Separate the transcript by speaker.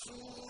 Speaker 1: رسول